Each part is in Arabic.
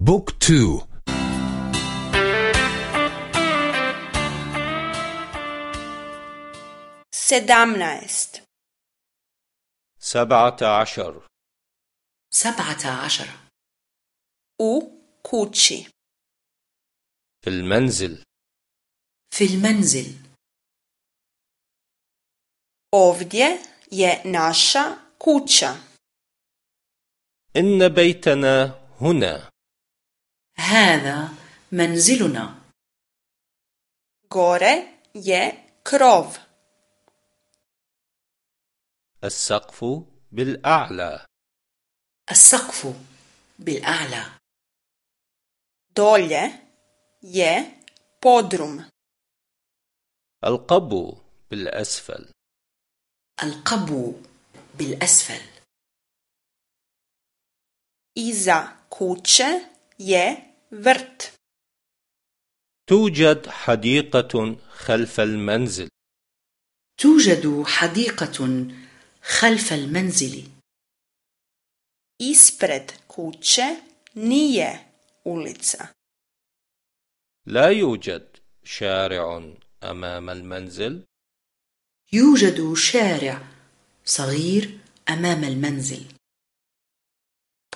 book two. sedamnaest سبعة عشر. سبعة عشر. u kući في المنزل. في المنزل. ovdje je naša kuća إن بيتنا هنا. هذا منزلنا. Gore je krov. السقف بالأعلى. السقف بالأعلى. Dolje je podrum. القبو بالأسفل. القبو بالأسفل. Iza kuće je vrt توجد حديقة خلف المنزل. توجد حديقة خلف المنزل. Ispred kuće nije ulica. لا يوجد شارع أمام المنزل. يوجد شارع صغير أمام المنزل.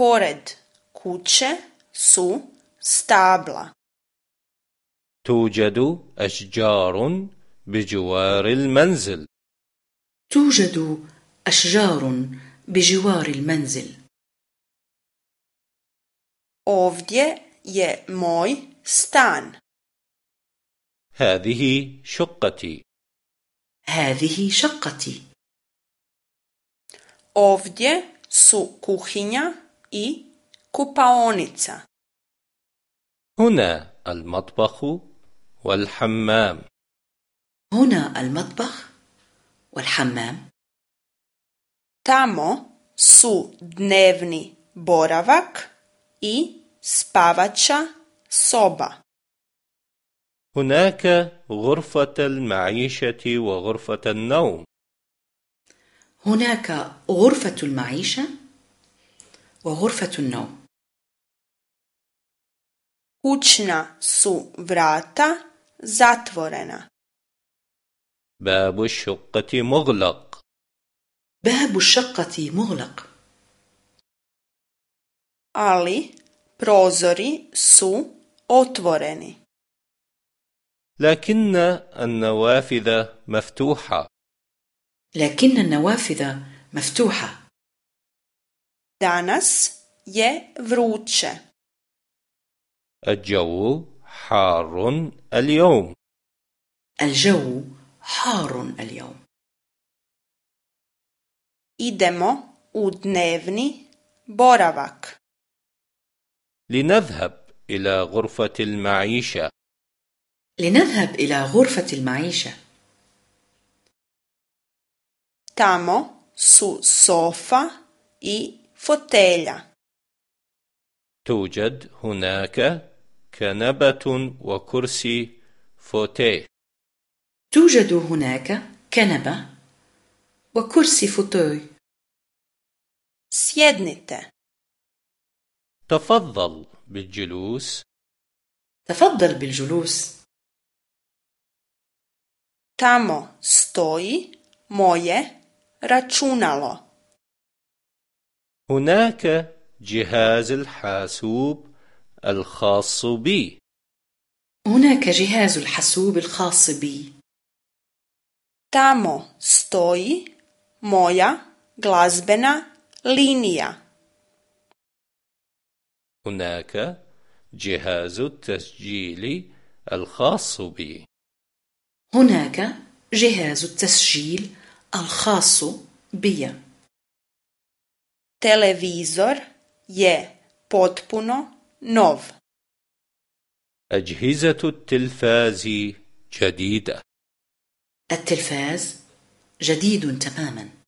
Pored kuće su stabla. توجد أشجار بجوار المنزل. توجد أشجار بجوار المنزل. Ovdje je moj stan. هذه شقتي. هذه شقتي. Ovdje su kuhinja i kupaonica. هنا المطبخ والحمام. هنا المطبخ والحمام. Tamo su dnevni boravak i spavaća soba. هناك غرفة المعيشة وغرفة النوم. هناك غرفة المعيشة وغرفة النوم. Kućna su vrata zatvorena. باب الشقة مغلق باب الشقة مغلق ali prozori su otvoreni. لكن النوافذ مفتوحة لكن النوافذ مفتوحة danas je vruće. الجو حار اليوم. الجو حار اليوم. Idemo u dnevni boravak. لنذهب إلى غرفة المعيشة. لنذهب إلى غرفة المعيشة. Tamo su sofa i fotelja. توجد هناك كنبة وكرسي فوتيه. توجد هناك كنبة وكرسي فوتوي. Sjednite. تفضل بالجلوس. تفضل بالجلوس. Tamo stoji moje računalo. هناك جهاز الحاسوب. الخاص بي. هناك جهاز الحاسوب الخاص بي. Tamo stoji moja glazbena linija. هناك جهاز التسجيل الخاص بي. هناك جهاز التسجيل الخاص بي. Televizor je potpuno nov أجهزة التلفاز جديدة. التلفاز جديد تماما.